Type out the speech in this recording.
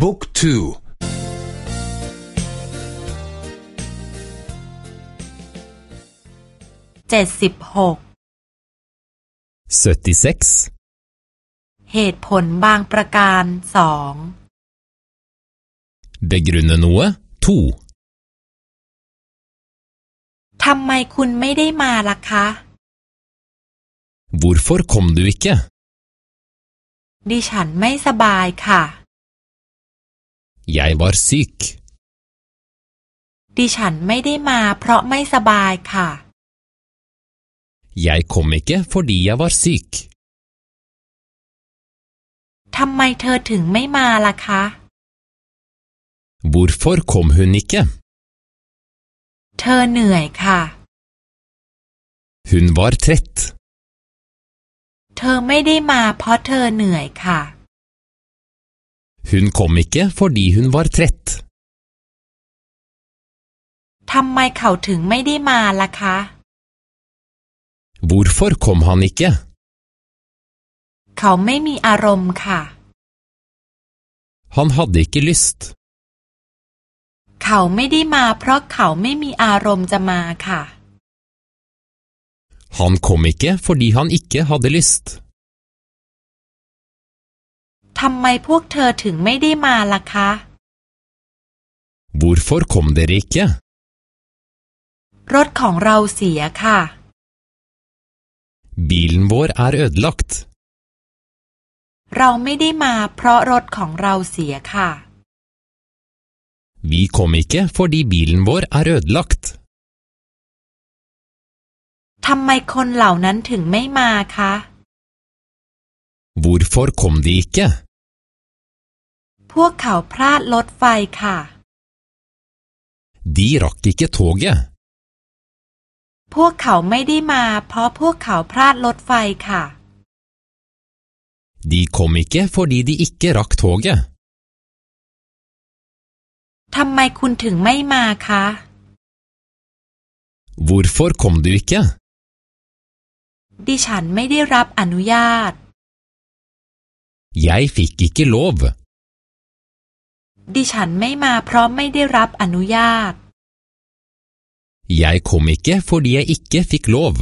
บุ๊กทูเจ็ดสิบหกเหตุผลบางประการสอง Begrunne noe to ทำไมคุณไม่ได้มาล่ะคะ Hvorfor kom du ikke? ดิฉันไม่สบายค่ะ Jeg var syk. ดิฉันไม่ได้มาเพราะไม่สบายค่ะ Jeg kom ikke fordi jeg var syk. ทำไมเธอถึงไม่มาล่ะคะ Hvorfor kom hun ikke? เธอเหนื่อยค่ะ Hun var trett. เธอไม่ได้มาเพราะเธอเหนื่อยค่ะ Hun kom ikke fordi hun var trett. ทำไมเขาถึงไม่ได้มาล่ะคะ Hvorfor kom han ikke? เขาไม่มีอารมณ์ค่ะ Han hadde ikke lyst. เขาไม่ได้มาเพราะเขาไม่มีอารมณ์จะมาค่ะ Han kom ikke fordi han ikke hadde lyst. ทำไมพวกเธอถึงไม่ได้มาล่ะคะ Hvorfor kom dere ikke? รถของเราเสียค่ะ Bilen vår er ødelagt. เราไม่ได้มาเพราะรถของเราเสียค่ะ Vi kom ikke fordi bilen vår er ødelagt. ทำไมคนเหล่านั้นถึงไม่มาคะ Hvorfor kom de ikke? พวกเขาพลาดรถไฟค่ะ De rakk ikke toget. พวกเขาไม่ได้มาเพราะพวกเขาพลาดรถไฟค่ะ De kom ikke fordi de ikke rakk toget. ทำไมคุณถึงไม่มาคะ Hvorfor kom du ikke? ดิฉันไม่ได้รับอนุญาต Jeg fikk ikke lov. ดิฉันไม่มาเพราะไม่ได้รับอนุญาต Jeg kom ikke fordi jeg ikke fikk lov.